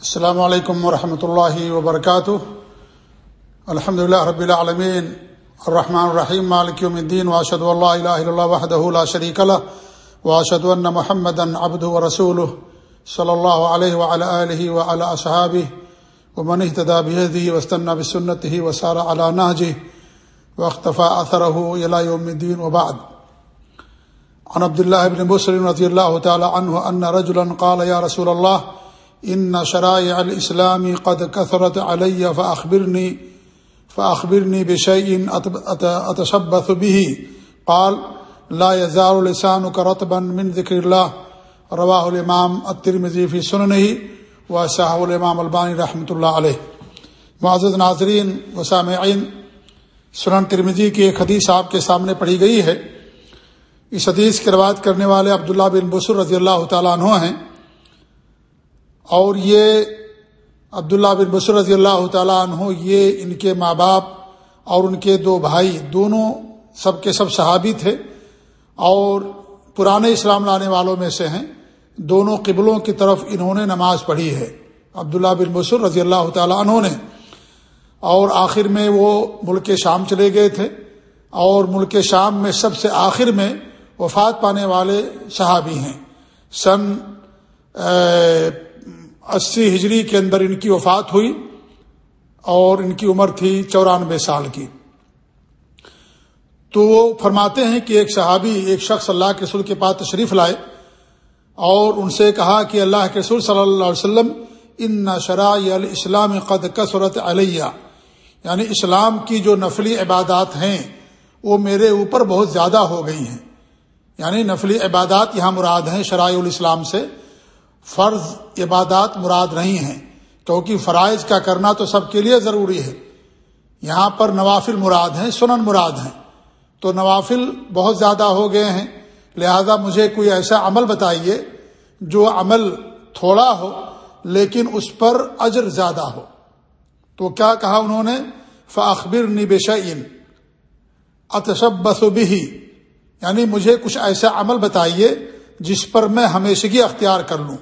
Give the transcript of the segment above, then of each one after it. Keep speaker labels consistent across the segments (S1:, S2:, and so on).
S1: السلام علیکم ورحمۃ اللہ وبرکاتہ الحمد لله رب العالمین الرحمن الرحیم مالک یوم الدین واشهد ان لا اله الا الله وحده لا شريك له. واشهد ان محمدا عبده ورسوله صلی اللہ علیہ وعلى اله وعلى اصحابه ومن اهتدى بهديه واستنى بسنته وسار على نهجه واقتفى اثره الى يوم الدين وبعد. عن عبد الله بن مسلم رضي الله تعالى عنه ان رجلا قال يا رسول الله ان شرائع الاسلام قد كثرت علي فاخبرني فاخبرني بشيء اتشبث به. قال لا يزال لسانك رطبا من ذكر الله. رواه الامام الترمذي في سننه وصححه الامام الباني رحمۃ اللہ علیہ معزز ناظرین و سامعین، سنن ترمذی کی ایک حدیث آپ کے سامنے پڑھی گئی ہے۔ اس حدیث کی روایت کرنے والے عبداللہ بن بسر رضی اللہ تعالیٰ عنہ ہیں۔ اور یہ عبداللہ بن بصر رضی اللہ تعالیٰ عنہ، یہ ان کے ماں باپ اور ان کے دو بھائی، دونوں سب کے سب صحابی تھے اور پرانے اسلام لانے والوں میں سے ہیں۔ دونوں قبلوں کی طرف انہوں نے نماز پڑھی ہے۔ عبداللہ بن بصر رضی اللہ تعالیٰ عنہ نے۔ اور آخر میں وہ ملک شام چلے گئے تھے۔ اور ملک شام میں سب سے آخر میں وفات پانے والے صحابی ہیں۔ سن اسی ہجری کے اندر ان کی وفات ہوئی اور ان کی عمر تھی چورانوے سال کی۔ تو وہ فرماتے ہیں کہ ایک صحابی ایک شخص اللہ کے رسول کے پاس تشریف لائے اور ان سے کہا کہ اللہ کے رسول صلی اللہ علیہ وسلم، ان شرائع الاسلام قد کثرت علیہ یعنی اسلام کی جو نفلی عبادات ہیں، وہ میرے اوپر بہت زیادہ ہو گئی ہیں۔ یعنی نفلی عبادات یہاں مراد ہیں شرائع الاسلام سے۔ فرض عبادات مراد نہیں ہیں۔ کیونکہ فرائض کا کرنا تو سب کے لیے ضروری ہے۔ یہاں پر نوافل مراد ہیں، سنن مراد ہیں۔ تو نوافل بہت زیادہ ہو گئے ہیں۔ لہذا مجھے کوئی ایسا عمل بتائیے جو عمل تھوڑا ہو لیکن اس پر اجر زیادہ ہو۔ تو کیا کہا انہوں نے؟ فاخبر نبشین اتشبس بھی یعنی مجھے کچھ ایسا عمل بتائیے جس پر میں ہمیشگی اختیار کر لوں۔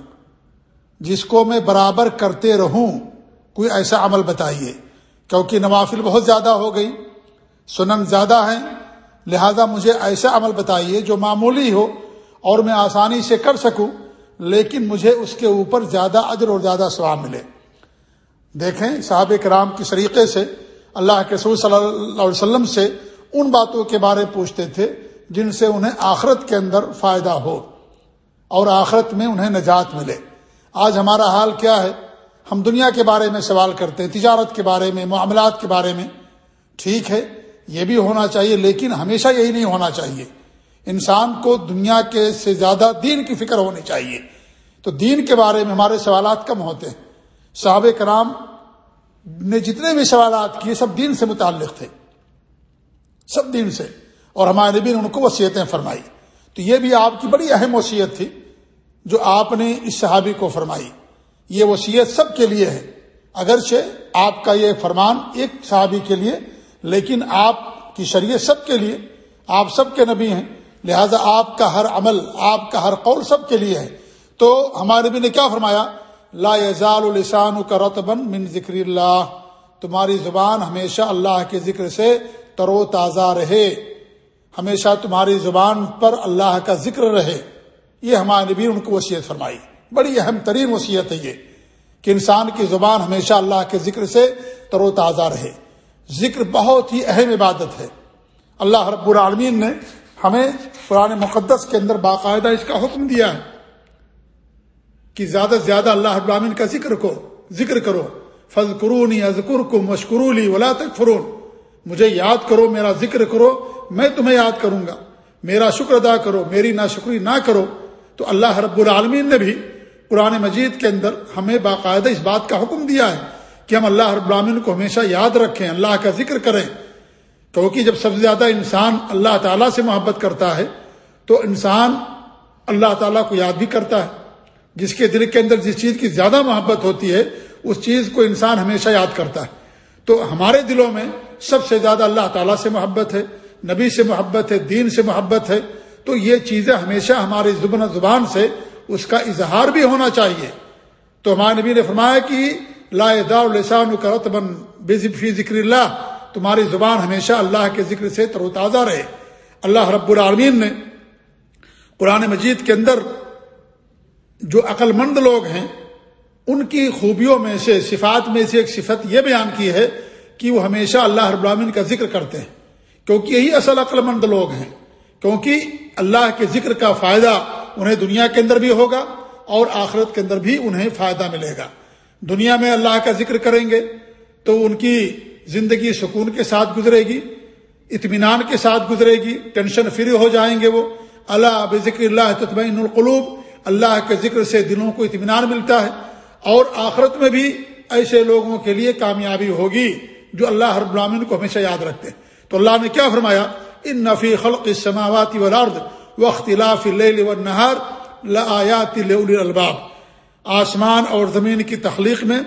S1: جس کو میں برابر کرتے رہوں، کوئی ایسا عمل بتائیے؟ کیونکہ نوافل بہت زیادہ ہو گئی، سنن زیادہ ہیں، لہذا مجھے ایسا عمل بتائیے جو معمولی ہو اور میں آسانی سے کر سکوں، لیکن مجھے اس کے اوپر زیادہ اجر اور زیادہ ثواب ملے۔ دیکھیں صاحب کرام کی طریقے سے اللہ کے رسول صلی اللہ علیہ وسلم سے ان باتوں کے بارے پوچھتے تھے جن سے انہیں آخرت کے اندر فائدہ ہو اور آخرت میں انہیں نجات ملے۔ آج ہمارا حال کیا ہے؟ ہم دنیا کے بارے میں سوال کرتے ہیں، تجارت کے بارے میں، معاملات کے بارے میں۔ ٹھیک ہے، یہ بھی ہونا چاہیے، لیکن ہمیشہ یہی نہیں ہونا چاہیے۔ انسان کو دنیا کے سے زیادہ دین کی فکر ہونی چاہیے۔ تو دین کے بارے میں ہمارے سوالات کم ہوتے ہیں۔ صحابہ کرام نے جتنے بھی سوالات کیے، سب دین سے متعلق تھے۔ سب دین سے۔ اور ہمارے نبی نے ان کو وصیتیں فرمائی۔ تو یہ بھی آپ کی بڑی اہم وصیت تھی۔ جو آپ نے اس صحابی کو فرمائی، یہ وصیت سب کے لیے ہے۔ اگرچہ آپ کا یہ فرمان ایک صحابی کے لیے، لیکن آپ کی شریعت سب کے لیے، آپ سب کے نبی ہیں۔ لہذا آپ کا ہر عمل، آپ کا ہر قول سب کے لیے ہے۔ تو ہمارے نبی نے کیا فرمایا؟ لا یزال السان کا رتبن من ذکر اللہ۔ تمہاری زبان ہمیشہ اللہ کے ذکر سے تر و تازہ رہے۔ ہمیشہ تمہاری زبان پر اللہ کا ذکر رہے۔ یہ ہمارے نبی ان کو وصیت فرمائی۔ بڑی اہم ترین وصیت ہے یہ کہ انسان کی زبان ہمیشہ اللہ کے ذکر سے تر و تازہ رہے۔ ذکر بہت ہی اہم عبادت ہے۔ اللہ رب العالمین نے ہمیں قرآن مقدس کے اندر باقاعدہ اس کا حکم دیا ہے کہ زیادہ سے زیادہ اللہ رب العالمین کا ذکر کو ذکر کرو۔ فض قرونی ازکر کو مشکرولی ولا تک فرون مجھے یاد کرو، میرا ذکر کرو، میں تمہیں یاد کروں گا۔ میرا شکر ادا کرو، میری نا شکری نہ کرو۔ تو اللہ رب العالمین نے بھی قرآن مجید کے اندر ہمیں باقاعدہ اس بات کا حکم دیا ہے کہ ہم اللہ رب العالمین کو ہمیشہ یاد رکھیں، اللہ کا ذکر کریں۔ کیونکہ جب سب سے زیادہ انسان اللہ تعالیٰ سے محبت کرتا ہے، تو انسان اللہ تعالیٰ کو یاد بھی کرتا ہے۔ جس کے دل کے اندر جس چیز کی زیادہ محبت ہوتی ہے، اس چیز کو انسان ہمیشہ یاد کرتا ہے۔ تو ہمارے دلوں میں سب سے زیادہ اللہ تعالیٰ سے محبت ہے، نبی سے محبت ہے، دین سے محبت ہے۔ تو یہ چیزیں ہمیشہ ہماری زبان زبان سے اس کا اظہار بھی ہونا چاہیے۔ تو ہمارے نبی نے فرمایا کہ لا دار کرت بن بے فی ذکر اللہ، تمہاری زبان ہمیشہ اللہ کے ذکر سے تر و تازہ رہے۔ اللہ رب العالمین نے قرآن مجید کے اندر جو عقل مند لوگ ہیں، ان کی خوبیوں میں سے، صفات میں سے ایک صفت یہ بیان کی ہے کہ وہ ہمیشہ اللہ رب العالمین کا ذکر کرتے ہیں۔ کیونکہ یہی اصل عقل مند لوگ ہیں۔ کیونکہ اللہ کے ذکر کا فائدہ انہیں دنیا کے اندر بھی ہوگا اور آخرت کے اندر بھی انہیں فائدہ ملے گا۔ دنیا میں اللہ کا ذکر کریں گے تو ان کی زندگی سکون کے ساتھ گزرے گی، اطمینان کے ساتھ گزرے گی، ٹینشن فری ہو جائیں گے وہ۔ اللہ بذکر اللہ تطمئن القلوب، اللہ کے ذکر سے دلوں کو اطمینان ملتا ہے اور آخرت میں بھی ایسے لوگوں کے لیے کامیابی ہوگی جو اللہ ہر برامین کو ہمیشہ یاد رکھتے ہیں۔ تو اللہ نے کیا فرمایا؟ ان نفی خلق السماوات والارض واختلاف اللیل والنہار لآیات لأولی الباب آسمان اور زمین کی تخلیق میں،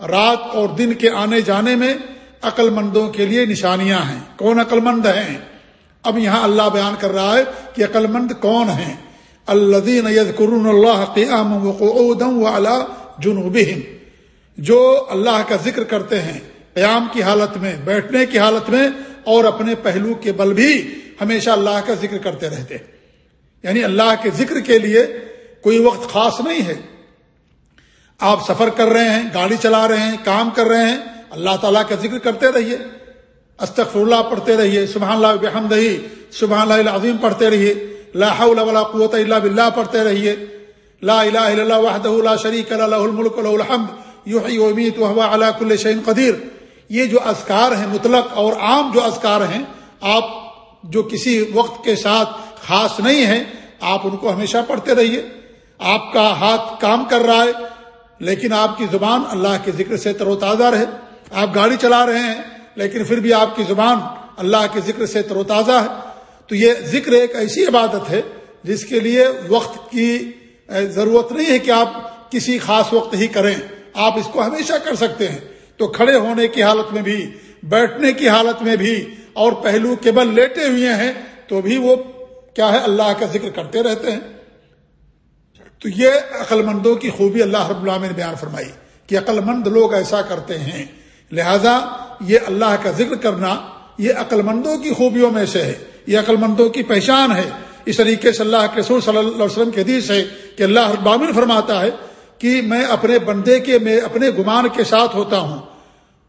S1: رات اور دن کے آنے جانے میں عقل مندوں کے لیے نشانیاں ہیں۔ کون عقل مند ہیں؟ اب یہاں اللہ بیان کر رہا ہے کہ عقل مند کون ہیں۔ الذین یذکرون اللہ قیام قیاما وقعودا وعلا جنوبہم جو اللہ کا ذکر کرتے ہیں، قیام کی حالت میں، بیٹھنے کی حالت میں اور اپنے پہلو کے بل بھی ہمیشہ اللہ کا ذکر کرتے رہتے یعنی اللہ کے ذکر کے لیے کوئی وقت خاص نہیں ہے۔ آپ سفر کر رہے ہیں، گاڑی چلا رہے ہیں، کام کر رہے ہیں، اللہ تعالیٰ کا ذکر کرتے رہیے۔ استغفر اللہ پڑھتے رہیے سبحان اللہ بحمدہی سبحان اللہ العظیم پڑھتے رہیے۔ لا حول ولا قوت الا باللہ پڑھتے رہیے۔ لا الہ الا اللہ وحدہ لا شریک له الملک له الحمد، یحیی و یمیت وهو على كل شيء قدیر۔ یہ جو اذکار ہیں مطلق اور عام جو اذکار ہیں، آپ جو کسی وقت کے ساتھ خاص نہیں ہیں، آپ ان کو ہمیشہ پڑھتے رہیے۔ آپ کا ہاتھ کام کر رہا ہے، لیکن آپ کی زبان اللہ کے ذکر سے تر و تازہ رہے۔ آپ گاڑی چلا رہے ہیں، لیکن پھر بھی آپ کی زبان اللہ کے ذکر سے تر و تازہ ہے۔ تو یہ ذکر ایک ایسی عبادت ہے جس کے لیے وقت کی ضرورت نہیں ہے کہ آپ کسی خاص وقت ہی کریں۔ آپ اس کو ہمیشہ کر سکتے ہیں۔ تو کھڑے ہونے کی حالت میں بھی، بیٹھنے کی حالت میں بھی اور پہلو کے بل لیٹے ہوئے ہیں، تو بھی وہ کیا ہے، اللہ کا ذکر کرتے رہتے ہیں۔ تو یہ عقل مندوں کی خوبی اللہ رب اللہ نے بیان فرمائی کہ عقل مند لوگ ایسا کرتے ہیں۔ لہذا یہ اللہ کا ذکر کرنا یہ عقل مندوں کی خوبیوں میں سے ہے، یہ عقل مندوں کی پہچان ہے۔ اس طریقے سے اللہ کے رسول صلی اللہ علیہ وسلم کے حدیث ہے کہ اللہ ابامن فرماتا ہے کہ میں اپنے بندے کے میں اپنے گمان کے ساتھ ہوتا ہوں۔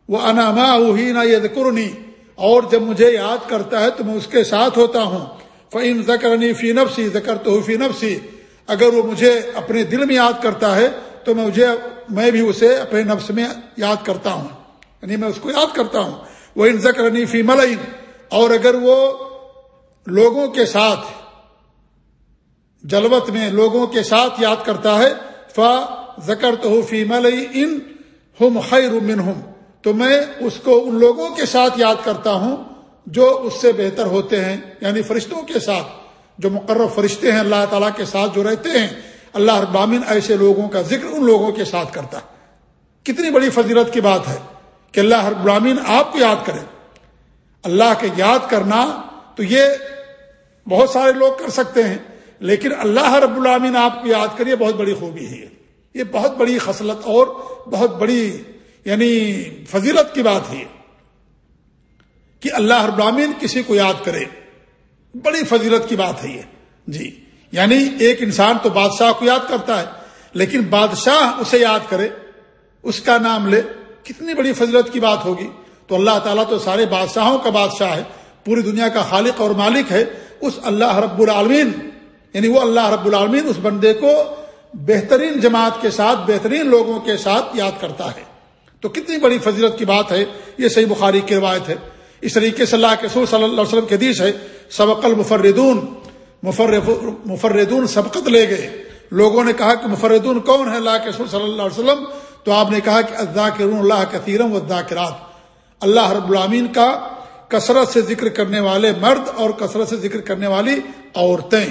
S1: وہ اناما ہی نہ یہ اور جب مجھے یاد کرتا ہے تو میں اس کے ساتھ ہوتا ہوں۔ فعین زکرنی فی نفسی زکر تو فی نفسی اگر وہ مجھے اپنے دل میں یاد کرتا ہے تو میں مجھے میں بھی اسے اپنے نفس میں یاد کرتا ہوں۔ یعنی میں اس کو یاد کرتا ہوں۔ وہ ان زکرنی فی ملعین اور اگر وہ لوگوں کے ساتھ جلوت میں لوگوں کے ساتھ یاد کرتا ہے فا زکر تو فی ملئی ان ہم خیر منہم تو میں اس کو ان لوگوں کے ساتھ یاد کرتا ہوں جو اس سے بہتر ہوتے ہیں یعنی فرشتوں کے ساتھ، جو مقرر فرشتے ہیں اللہ تعالیٰ کے ساتھ جو رہتے ہیں۔ اللہ ابامن ایسے لوگوں کا ذکر ان لوگوں کے ساتھ کرتا۔ کتنی بڑی فضیلت کی بات ہے کہ اللہ ہر برامین آپ کو یاد کرے۔ اللہ کے یاد کرنا تو یہ بہت سارے لوگ کر سکتے ہیں۔ لیکن اللہ رب العامین آپ کو یاد کریے، بہت بڑی خوبی ہے یہ۔ بہت بڑی خصلت اور بہت بڑی یعنی فضیلت کی بات ہے کہ اللہ رب العامین کسی کو یاد کرے۔ بڑی فضیلت کی بات ہے یہ۔ جی۔ یعنی ایک انسان تو بادشاہ کو یاد کرتا ہے، لیکن بادشاہ اسے یاد کرے، اس کا نام لے۔ کتنی بڑی فضیلت کی بات ہوگی۔ تو اللہ تعالیٰ تو سارے بادشاہوں کا بادشاہ ہے، پوری دنیا کا خالق اور مالک ہے۔ اس اللہ رب العالمین یعنی وہ اللہ رب العالمین اس بندے کو بہترین جماعت کے ساتھ، بہترین لوگوں کے ساتھ یاد کرتا ہے۔ تو کتنی بڑی فضیلت کی بات ہے، یہ صحیح بخاری کی روایت ہے۔ اس طریقے سے اللہ کے سور صلی اللہ علیہ وسلم کے حدیث ہے، سبق المفردون مفردون سبقت لے گئے۔ لوگوں نے کہا کہ مفردون کون ہے اللہ کے سور صلی اللہ علیہ وسلم؟ تو آپ نے کہا کہ اداکرون اللہ کثیرم و ذاکرات اللہ رب العامین کا کثرت سے ذکر کرنے والے مرد اور کثرت سے ذکر کرنے والی عورتیں۔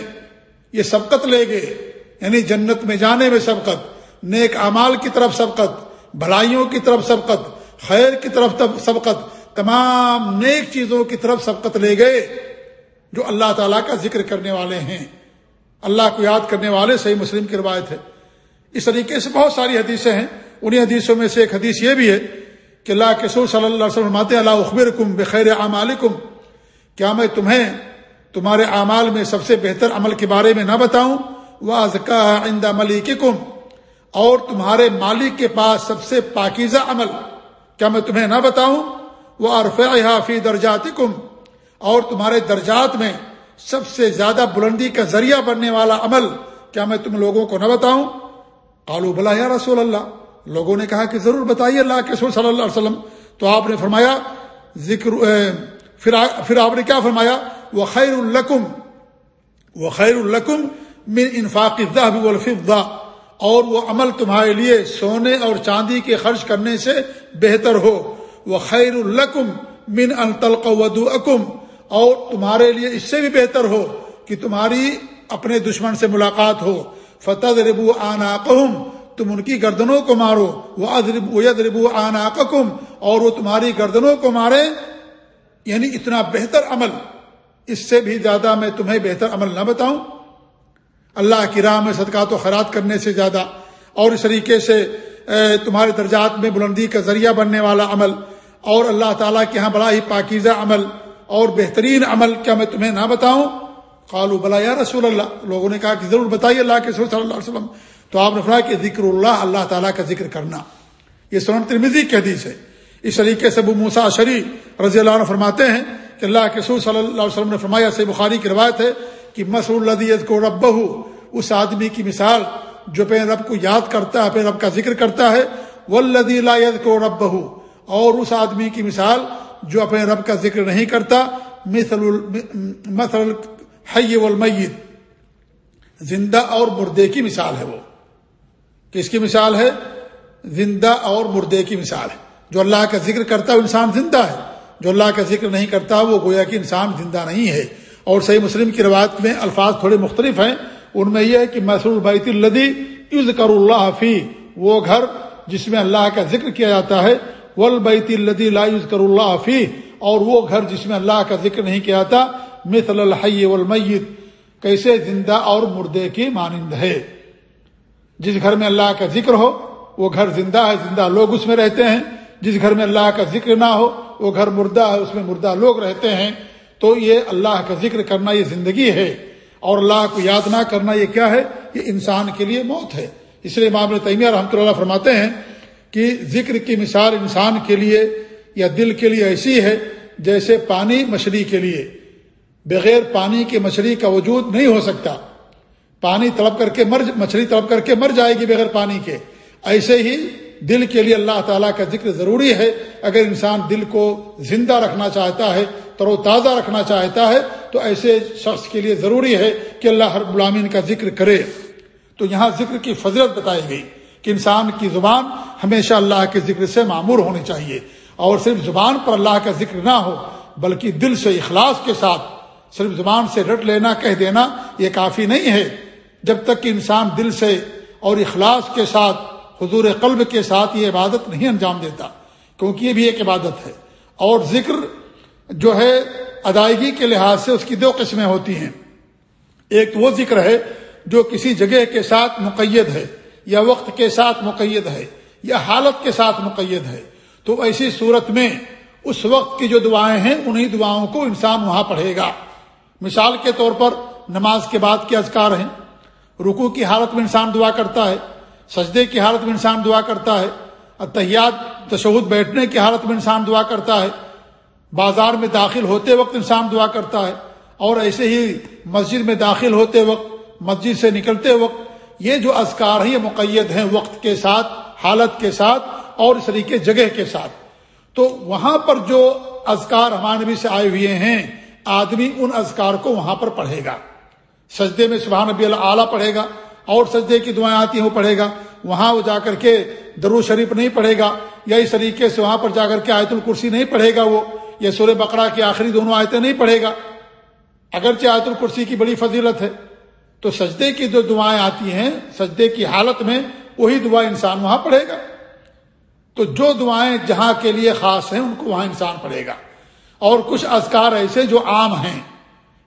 S1: یہ سبقت لے گئے یعنی جنت میں جانے میں سبقت، نیک اعمال کی طرف سبقت، بھلائیوں کی طرف سبقت، خیر کی طرف سبقت، تمام نیک چیزوں کی طرف سبقت لے گئے، جو اللہ تعالیٰ کا ذکر کرنے والے ہیں۔ اللہ کو یاد کرنے والے صحیح مسلم کی روایت ہے۔ اس طریقے سے بہت ساری حدیثیں ہیں۔ انہیں حدیثوں میں سے ایک حدیث یہ بھی ہے کہ اللہ کے سور صلی اللہ علیہ وسلم اللہ اخبر کم بخیر کیا میں تمہیں تمہارے اعمال میں سب سے بہتر عمل کے بارے میں نہ بتاؤں۔ وہ ازکا آئندہ ملک اور تمہارے مالک کے پاس سب سے پاکیزہ عمل۔ کیا میں تمہیں نہ بتاؤں؟ وہ عرف فی درجات اور تمہارے درجات میں سب سے زیادہ بلندی کا ذریعہ بننے والا عمل۔ کیا میں تم لوگوں کو نہ بتاؤں؟ قالو بلا یا رسول اللہ۔ لوگوں نے کہا کہ ضرور بتائیے اللہ کے رسول صلی اللہ علیہ وسلم۔ تو آپ نے فرمایا، ذکر پھر آپ نے کیا فرمایا؟ وہ خیر القم وہ خیر القم من انفاق والفضہ اور وہ عمل تمہارے لیے سونے اور چاندی کے خرچ کرنے سے بہتر ہو۔ وہ خیر القم من ان تلق ودو اور تمہارے لیے اس سے بھی بہتر ہو کہ تمہاری اپنے دشمن سے ملاقات ہو۔ فتح ربو آنا تم ان کی گردنوں کو مارو۔ وہ ادربو آنا اور وہ تمہاری گردنوں کو مارے۔ یعنی اتنا بہتر عمل۔ اس سے بھی زیادہ میں تمہیں بہتر عمل نہ بتاؤں۔ اللہ کی راہ میں صدقات و خیرات کرنے سے زیادہ اور اس طریقے سے تمہارے درجات میں بلندی کا ذریعہ بننے والا عمل اور اللہ تعالیٰ کے ہاں بڑا ہی پاکیزہ عمل اور بہترین عمل کیا میں تمہیں نہ بتاؤں۔ قالو بلا یا رسول اللہ۔ لوگوں نے کہا کہ ضرور بتائیے اللہ کے رسول صلی اللہ علیہ وسلم۔ تو آپ نے فرمایا کہ ذکر اللہ اللہ تعالیٰ کا ذکر کرنا۔ یہ سنن ترمیزی کی حدیث ہے۔ اس طریقے سے ابو موسا شری رضی اللہ عنہ فرماتے ہیں کہ اللہ کے رسول صلی اللہ علیہ وسلم نے فرمایا سے بخاری کی روایت ہے کہ مسر الدیت کو رب اس آدمی کی مثال جو اپنے رب کو یاد کرتا ہے، اپنے رب کا ذکر کرتا ہے وہ لدی ید کو رب اور اس آدمی کی مثال جو اپنے رب کا ذکر نہیں کرتا، مثل مثل حی والمیت۔ زندہ اور مردے کی مثال ہے وہ۔ کس کی مثال ہے؟ زندہ اور مردے کی مثال ہے۔ جو اللہ کا ذکر کرتا ہے، وہ انسان زندہ ہے۔ جو اللہ کا ذکر نہیں کرتا، وہ گویا کہ انسان زندہ نہیں ہے۔ اور صحیح مسلم کی روایت میں الفاظ تھوڑے مختلف ہیں۔ ان میں یہ ہے کہ محسور بیت الدی یوز کر اللہ فی وہ گھر جس میں اللہ کا ذکر کیا جاتا ہے ول بیت الدی لا کر اللہ فی اور وہ گھر جس میں اللہ کا ذکر نہیں کیا جاتا، مثل الحی والمیت کیسے زندہ اور مردے کی مانند ہے۔ جس گھر میں اللہ کا ذکر ہو، وہ گھر زندہ ہے، زندہ لوگ اس میں رہتے ہیں۔ جس گھر میں اللہ کا ذکر نہ ہو وہ گھر مردہ ہے، اس میں مردہ لوگ رہتے ہیں، تو یہ اللہ کا ذکر کرنا یہ زندگی ہے۔ اور اللہ کو یاد نہ کرنا یہ کیا ہے؟ یہ انسان کے لیے موت ہے۔ اس لیے معاملہ تیمیہ رحمۃ اللہ فرماتے ہیں کہ ذکر کی مثال انسان کے لیے یا دل کے لیے ایسی ہے جیسے پانی مچھلی کے لیے۔ بغیر پانی کے مچھلی کا وجود نہیں ہو سکتا۔ پانی تڑپ کر کے مر، مچھلی تڑپ کر کے مر جائے گی بغیر پانی کے۔ ایسے ہی دل کے لیے اللہ تعالیٰ کا ذکر ضروری ہے۔ اگر انسان دل کو زندہ رکھنا چاہتا ہے، تر و تازہ رکھنا چاہتا ہے، تو ایسے شخص کے لیے ضروری ہے کہ اللہ ہر غلامین کا ذکر کرے۔ تو یہاں ذکر کی فضرت بتائی گئی کہ انسان کی زبان ہمیشہ اللہ کے ذکر سے معمور ہونی چاہیے۔ اور صرف زبان پر اللہ کا ذکر نہ ہو، بلکہ دل سے اخلاص کے ساتھ صرف زبان سے رٹ لینا، کہہ دینا، یہ کافی نہیں ہے۔ جب تک کہ انسان دل سے اور اخلاص کے ساتھ حضور قلب کے ساتھ یہ عبادت نہیں انجام دیتا، کیونکہ یہ بھی ایک عبادت ہے۔ اور ذکر جو ہے ادائیگی کے لحاظ سے اس کی دو قسمیں ہوتی ہیں۔ ایک تو وہ ذکر ہے جو کسی جگہ کے ساتھ مقید ہے، یا وقت کے ساتھ مقید ہے، یا حالت کے ساتھ مقید ہے۔ تو ایسی صورت میں اس وقت کی جو دعائیں ہیں، انہی دعاؤں کو انسان وہاں پڑھے گا۔ مثال کے طور پر نماز کے بعد کے اذکار ہیں۔ رکو کی حالت میں انسان دعا کرتا ہے۔ سجدے کی حالت میں انسان دعا کرتا ہے اتحیات تشہد، بیٹھنے کی حالت میں انسان دعا کرتا ہے، بازار میں داخل ہوتے وقت انسان دعا کرتا ہے، اور ایسے ہی مسجد میں داخل ہوتے وقت، مسجد سے نکلتے وقت، یہ جو اذکار ہیں، یہ مقید ہیں وقت کے ساتھ، حالت کے ساتھ، اور اس طریقے جگہ کے ساتھ۔ تو وہاں پر جو اذکار ہمارے نبی سے آئے ہوئے ہیں، آدمی ان اذکار کو وہاں پر پڑھے گا۔ سجدے میں سبحان نبی اللہ اعلیٰ پڑھے گا۔ اور سجدے کی دعائیں آتی ہیں وہ پڑھے گا۔ وہاں وہ جا کر کے درو شریف نہیں پڑھے گا، یا اس طریقے سے وہاں پر جا کر کے آیت الکرسی نہیں پڑھے گا وہ، یا سورہ بقرہ کی آخری دونوں آیتیں نہیں پڑھے گا۔ اگرچہ آیت الکرسی کی بڑی فضیلت ہے، تو سجدے کی جو دعائیں آتی ہیں، سجدے کی حالت میں وہی دعا انسان وہاں پڑھے گا۔ تو جو دعائیں جہاں کے لیے خاص ہیں، ان کو وہاں انسان پڑھے گا۔ اور کچھ اذکار ایسے جو عام ہیں،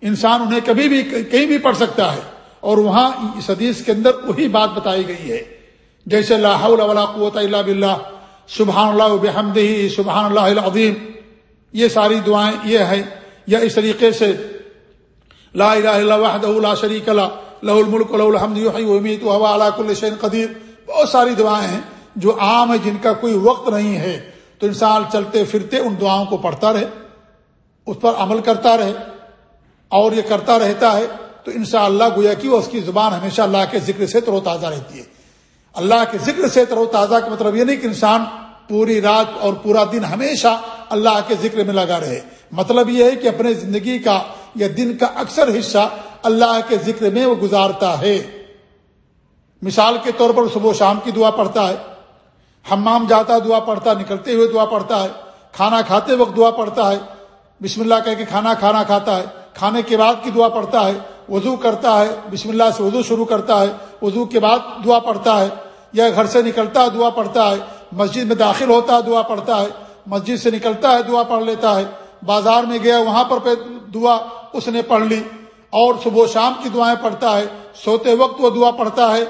S1: انسان انہیں کبھی بھی کہیں بھی پڑھ سکتا ہے۔ اور وہاں اس حدیث کے اندر وہی بات بتائی گئی ہے۔ جیسے اللہ ولا قوت اللہ بلّہ سبحان اللہ بحمدہ سبحان اللہ العظیم۔ یہ ساری دعائیں یہ ہے یا اس طریقے سے، لا الہ الا وحدہ لا شریک لا لہ الملک لہ الحمد یحیی و یمیت و هو علی کل شیء قدیر۔ بہت ساری دعائیں ہیں جو عام ہے جن کا کوئی وقت نہیں ہے۔ تو انسان چلتے پھرتے ان دعاؤں کو پڑھتا رہے، اس پر عمل کرتا رہے اور یہ کرتا رہتا ہے۔ تو انشاءاللہ اللہ گویا کہ اس کی زبان ہمیشہ اللہ کے ذکر سے ترو تازہ رہتی ہے۔ اللہ کے ذکر سے ترو تازہ کا مطلب یہ نہیں کہ انسان پوری رات اور پورا دن ہمیشہ اللہ کے ذکر میں لگا رہے۔ مطلب یہ ہے کہ اپنے زندگی کا یا دن کا اکثر حصہ اللہ کے ذکر میں وہ گزارتا ہے۔ مثال کے طور پر صبح و شام کی دعا پڑھتا ہے، حمام جاتا دعا پڑھتا، نکلتے ہوئے دعا پڑھتا ہے، کھانا کھاتے وقت دعا پڑھتا ہے، بسم اللہ کہہ کے کھانا کھانا کھاتا ہے، کھانے کے بعد کی دعا پڑھتا ہے وضو کرتا ہے، بسم اللہ سے وضو شروع کرتا ہے، وضو کے بعد دعا پڑھتا ہے، یا گھر سے نکلتا ہے دعا پڑھتا ہے، مسجد میں داخل ہوتا ہے دعا پڑھتا ہے، مسجد سے نکلتا ہے دعا پڑھ لیتا ہے، بازار میں گیا، وہاں پر پہ دعا اس نے پڑھ لی، اور صبح و شام کی دعائیں پڑھتا ہے، سوتے وقت وہ دعا پڑھتا ہے،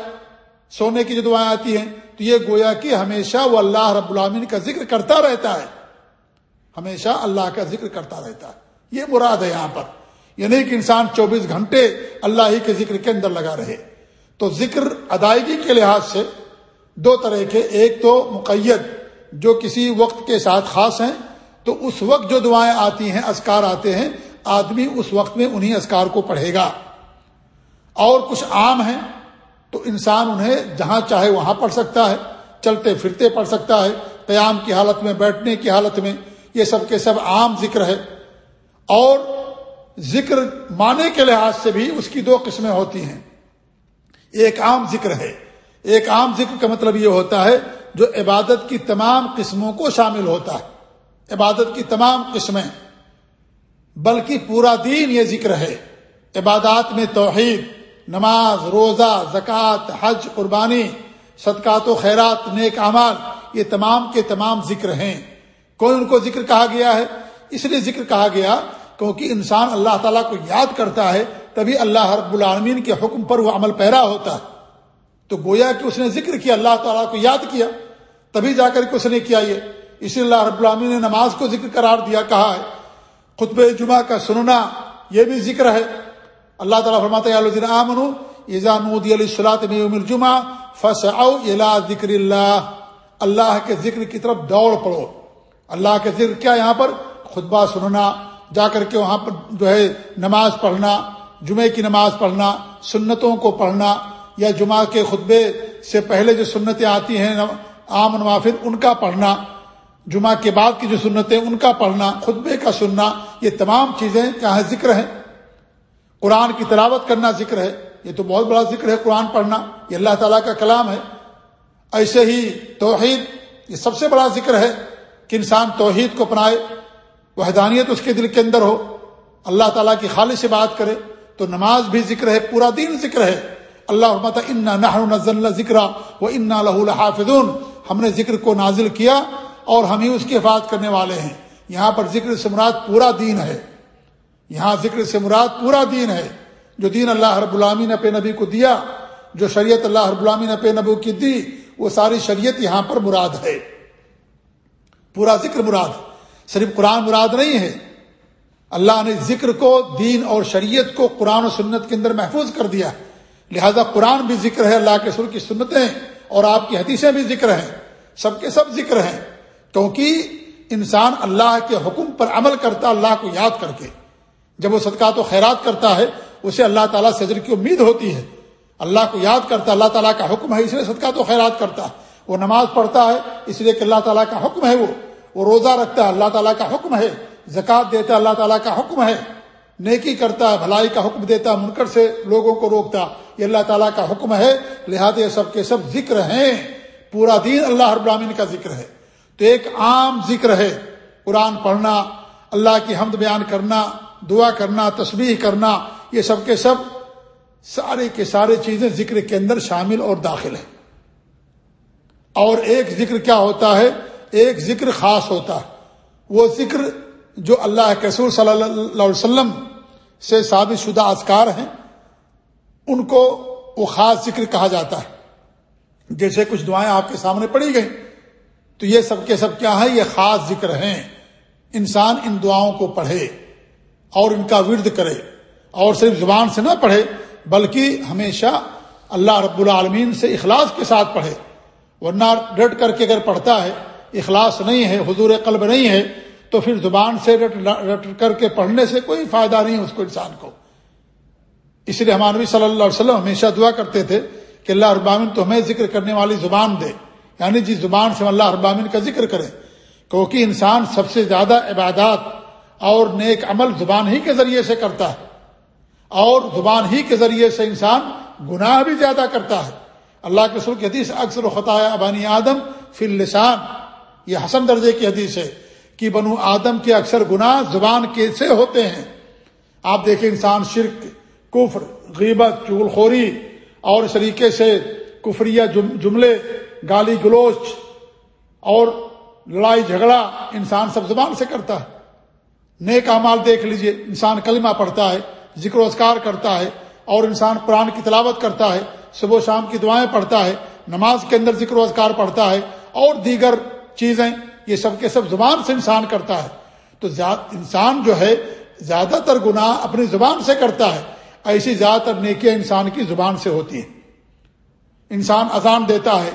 S1: سونے کی جو دعائیں آتی ہیں، تو یہ گویا کہ ہمیشہ وہ اللہ رب العامین کا ذکر کرتا رہتا ہے، ہمیشہ اللہ کا ذکر کرتا رہتا ہے، یہ مراد ہے یہاں پر۔ یہ نہیں کہ انسان چوبیس گھنٹے اللہ ہی کے ذکر کے اندر لگا رہے۔ تو ذکر ادائیگی کے لحاظ سے دو طرح کے، ایک تو مقید جو کسی وقت کے ساتھ خاص ہیں، تو اس وقت جو دعائیں آتی ہیں اسکار آتے ہیں، آدمی اس وقت میں انہیں اسکار کو پڑھے گا۔ اور کچھ عام ہیں، تو انسان انہیں جہاں چاہے وہاں پڑھ سکتا ہے، چلتے پھرتے پڑھ سکتا ہے، قیام کی حالت میں، بیٹھنے کی حالت میں، یہ سب کے سب عام ذکر ہے۔ اور ذکر معنی کے لحاظ سے بھی اس کی دو قسمیں ہوتی ہیں۔ ایک عام ذکر ہے۔ ایک عام ذکر کا مطلب یہ ہوتا ہے جو عبادت کی تمام قسموں کو شامل ہوتا ہے۔ عبادت کی تمام قسمیں۔ بلکہ پورا دین یہ ذکر ہے۔ عبادات میں توحید، نماز، روزہ، زکوٰۃ، حج، قربانی، صدقات و خیرات، نیک اعمال، یہ تمام کے تمام ذکر ہیں۔ کون ان کو ذکر کہا گیا ہے؟ اس لیے ذکر کہا گیا کیونکہ انسان اللہ تعالیٰ کو یاد کرتا ہے، تبھی اللہ رب العالمین کے حکم پر وہ عمل پیرا ہوتا ہے۔ تو گویا کہ اس نے ذکر کیا، اللہ تعالیٰ کو یاد کیا، تبھی جا کر کے اس نے کیا یہ۔ اسی اللہ رب العالمین نے نماز کو ذکر قرار دیا، کہا ہے خطب جمعہ کا سننا یہ بھی ذکر ہے۔ اللہ تعالیٰ فرماتا جمعہ فس ذکر اللہ۔ اللہ کے ذکر کی طرف دوڑ پڑو۔ اللہ کے ذکر کیا یہاں پر؟ خطبہ سننا۔ جا کر کے وہاں پر جو ہے نماز پڑھنا جمعے کی نماز پڑھنا، سنتوں کو پڑھنا یا جمعہ کے خطبے سے پہلے جو سنتیں آتی ہیں، عام نوافر ان کا پڑھنا، جمعہ کے بعد کی جو سنتیں، ان کا پڑھنا، خطبے کا سننا، یہ تمام چیزیں کیا ذکر ہیں۔ قرآن کی تلاوت کرنا ذکر ہے، یہ تو بہت بڑا ذکر ہے قرآن پڑھنا، یہ اللہ تعالیٰ کا کلام ہے۔ ایسے ہی توحید، یہ سب سے بڑا ذکر ہے کہ انسان توحید کو اپنائے۔ وحدانیت اس کے دل کے اندر ہو، اللہ تعالیٰ کی خالص سے بات کرے تو نماز بھی ذکر ہے، پورا دین ذکر ہے۔ اللہ انا نہ ذکر وہ انا لہ الحافظون ہم نے ذکر کو نازل کیا اور ہم ہی اس کی حفاظت کرنے والے ہیں۔ یہاں پر ذکر سے مراد پورا دین ہے۔ یہاں ذکر سے مراد پورا دین ہے۔ جو دین اللہ رب العامی نے پہ نبی کو دیا، جو شریعت اللہ رب العامی نے پہ نبی کی دی، وہ ساری شریعت یہاں پر مراد ہے۔ پورا ذکر مراد۔ ہے صرف قرآن مراد نہیں ہے۔ اللہ نے ذکر کو، دین اور شریعت کو قرآن و سنت کے اندر محفوظ کر دیا۔ لہذا قرآن بھی ذکر ہے، اللہ کے سر کی سنتیں اور آپ کی حدیثیں بھی ذکر ہیں۔ سب کے سب ذکر ہیں۔ کیونکہ انسان اللہ کے حکم پر عمل کرتا، اللہ کو یاد کر کے۔ جب وہ صدقات و خیرات کرتا ہے، اسے اللہ تعالیٰ سے اجر کی امید ہوتی ہے۔ اللہ کو یاد کرتا، اللہ تعالیٰ کا حکم ہے، اس لیے صدقات و خیرات کرتا۔ ہے وہ نماز پڑھتا ہے، اس لیے کہ اللہ تعالیٰ کا حکم ہے وہ۔ وہ روزہ رکھتا ہے، اللہ تعالیٰ کا حکم ہے۔ زکوٰۃ دیتا ہے، اللہ تعالیٰ کا حکم ہے۔ نیکی کرتا ہے، بھلائی کا حکم دیتا ہے، منکر سے لوگوں کو روکتا یہ اللہ تعالیٰ کا حکم ہے۔ لہٰذا یہ سب کے سب ذکر ہیں۔ پورا دین اللہ رب العالمین کا ذکر ہے۔ تو ایک عام ذکر ہے۔ قرآن پڑھنا، اللہ کی حمد بیان کرنا، دعا کرنا، تسبیح کرنا، یہ سب کے سب سارے کے سارے چیزیں ذکر کے اندر شامل اور داخل ہیں۔ اور ایک ذکر کیا ہوتا ہے؟ ایک ذکر خاص ہوتا ہے۔ وہ ذکر جو اللہ کے رسول صلی اللہ علیہ وسلم سے ثابت شدہ اذکار ہیں، ان کو وہ خاص ذکر کہا جاتا ہے۔ جیسے کچھ دعائیں آپ کے سامنے پڑی گئیں، تو یہ سب کے سب کیا ہے یہ خاص ذکر ہیں۔ انسان ان دعاؤں کو پڑھے اور ان کا ورد کرے، اور صرف زبان سے نہ پڑھے، بلکہ ہمیشہ اللہ رب العالمین سے اخلاص کے ساتھ پڑھے۔ ورنہ ڈٹ کر کے اگر پڑھتا ہے اخلاص نہیں ہے، حضور قلب نہیں ہے، تو پھر زبان سے رٹ رٹ کر کے پڑھنے سے کوئی فائدہ نہیں اس کو انسان کو۔ اس لیے ہمارے نبی صلی اللہ علیہ وسلم ہمیشہ دعا کرتے تھے کہ اللہ ابامن تو ہمیں ذکر کرنے والی زبان دے۔ یعنی جس زبان سے اللہ ابامن کا ذکر کرے کیونکہ انسان سب سے زیادہ عبادات اور نیک عمل زبان ہی کے ذریعے سے کرتا ہے۔ اور زبان ہی کے ذریعے سے انسان گناہ بھی زیادہ کرتا ہے۔ اللہ کے سر کی حدیث، اکثر و خطا ابانی آدم فل لسان یہ حسن درجے کی حدیث ہے کہ بنو آدم کے اکثر گناہ زبان کے سے ہوتے ہیں۔ آپ دیکھیں انسان شرک، کفر، غیبت چغل خوری اور اس طریقے سے کفریہ جملے، گالی گلوچ اور لڑائی جھگڑا انسان سب زبان سے کرتا ہے۔ نیک مال دیکھ لیجیے، انسان کلمہ پڑھتا ہے، ذکر و اذکار کرتا ہے اور انسان قرآن کی تلاوت کرتا ہے، صبح و شام کی دعائیں پڑھتا ہے، نماز کے اندر ذکر و اذکار پڑھتا ہے اور دیگر چیزیں، یہ سب کے سب زبان سے انسان کرتا ہے۔ تو انسان جو ہے، زیادہ تر گناہ اپنی زبان سے کرتا ہے۔ ایسی زیادہ تر نیکیاں انسان کی زبان سے ہوتی ہیں۔ انسان اذان دیتا ہے،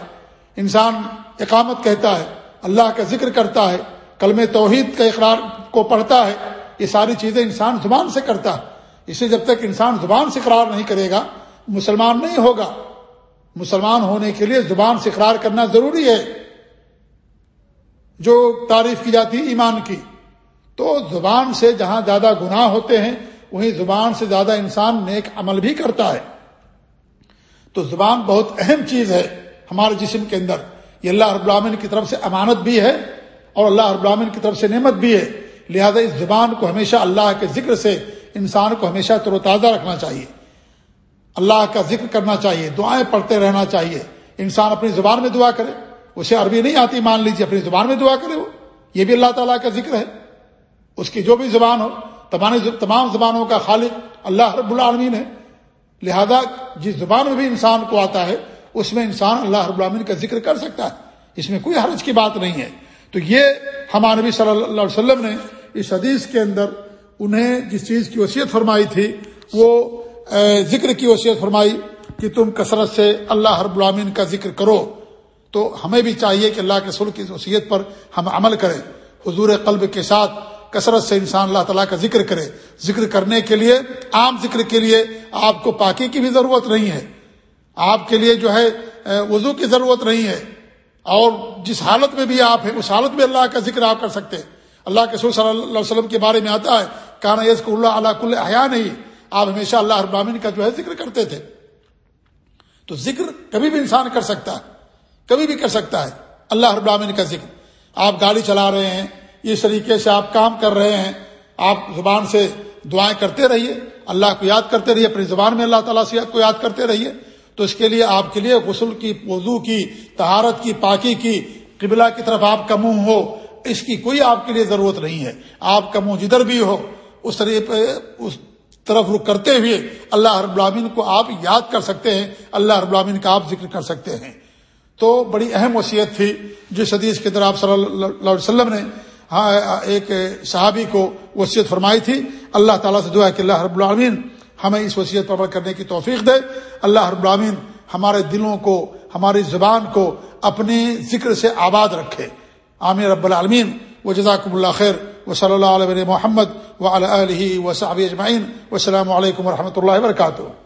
S1: انسان اقامت کہتا ہے، اللہ کا ذکر کرتا ہے کلم توحید کا اقرار کو پڑھتا ہے۔ یہ ساری چیزیں انسان زبان سے کرتا ہے۔ اسے جب تک انسان زبان سے اقرار نہیں کرے گا، مسلمان نہیں ہوگا۔ مسلمان ہونے کے لیے زبان سے اقرار کرنا ضروری ہے۔ جو تعریف کی جاتی ہے ایمان کی، تو زبان سے جہاں زیادہ گناہ ہوتے ہیں، وہیں زبان سے زیادہ انسان نیک عمل بھی کرتا ہے۔ تو زبان بہت اہم چیز ہے ہمارے جسم کے اندر۔ یہ اللہ رب العالمین کی طرف سے امانت بھی ہے اور اللہ رب العالمین کی طرف سے نعمت بھی ہے۔ لہذا اس زبان کو ہمیشہ اللہ کے ذکر سے انسان کو ہمیشہ تر و تازہ رکھنا چاہیے۔ اللہ کا ذکر کرنا چاہیے، دعائیں پڑھتے رہنا چاہیے۔ انسان اپنی زبان میں دعا کرے۔ اسے عربی نہیں آتی، مان لیجیے اپنی زبان میں دعا کرے وہ۔ یہ بھی اللہ تعالیٰ کا ذکر ہے۔ اس کی جو بھی زبان ہو، تمام زبانوں کا خالق اللہ رب العالمین ہے۔ لہذا جس زبان میں بھی انسان کو آتا ہے، اس میں انسان اللہ رب العالمین کا ذکر کر سکتا ہے۔ اس میں کوئی حرج کی بات نہیں ہے۔ تو یہ ہمارے نبی صلی اللہ علیہ وسلم نے اس حدیث کے اندر انہیں جس چیز کی وصیت فرمائی تھی، وہ ذکر کی وصیت فرمائی کہ تم کثرت سے اللہ رب العامین کا ذکر کرو۔ تو ہمیں بھی چاہیے کہ اللہ کے سر کی وصیت پر ہم عمل کریں۔ حضور قلب کے ساتھ کثرت سے انسان اللہ تعالیٰ کا ذکر کرے۔ ذکر کرنے کے لیے، عام ذکر کے لیے آپ کو پاکی کی بھی ضرورت نہیں ہے۔ آپ کے لیے جو ہے وضو کی ضرورت نہیں ہے۔ اور جس حالت میں بھی آپ ہیں، اس حالت میں اللہ کا ذکر آپ کر سکتے ہیں۔ اللہ کے سور صلی اللہ علیہ وسلم کے بارے میں آتا ہے، کانا یس کو اللہ اللہ کل حیا نہیں۔ آپ ہمیشہ اللہ ابامین کا جو ہے ذکر کرتے تھے۔ تو ذکر کبھی بھی انسان کر سکتا ہے۔ کبھی بھی کر سکتا ہے۔ اللہ ابامین کا ذکر۔ آپ گاڑی چلا رہے ہیں، اس طریقے سے آپ کام کر رہے ہیں، آپ زبان سے دعائیں کرتے رہیے۔ اللہ کو یاد کرتے رہیے، اپنی زبان میں اللہ تعالیٰ سے کو یاد کرتے رہیے۔ تو اس کے لیے آپ کے لیے غسل کی، وضو کی تہارت کی، پاکی کی، قبلہ کی طرف آپ کا منہ ہو، اس کی کوئی آپ کے لیے ضرورت نہیں ہے۔ آپ کا منہ جدھر بھی ہو، اس طریقے اس طرف رخ کرتے ہوئے اللہ رب العالمین کو آپ یاد کر سکتے ہیں، اللہ رب العالمین کا آپ ذکر کر سکتے ہیں۔ تو بڑی اہم وصیت تھی جس حدیث کے اندر آپ صلی اللہ علیہ وسلم نے ہاں ایک صحابی کو وصیت فرمائی تھی، اللہ تعالیٰ سے دعا کہ اللہ رب العالمین ہمیں اس وصیت پر عمل کرنے کی توفیق دے۔ اللہ رب العالمین ہمارے دلوں کو، ہماری زبان کو اپنے ذکر سے آباد رکھے۔ عامر رب العالمین۔ و جزاکم اللہ خیر۔ و صلی اللہ علیہ محمد و علیہ و صحابی اجمعین۔ و السلام علیکم و رحمۃ اللہ وبرکاتہ۔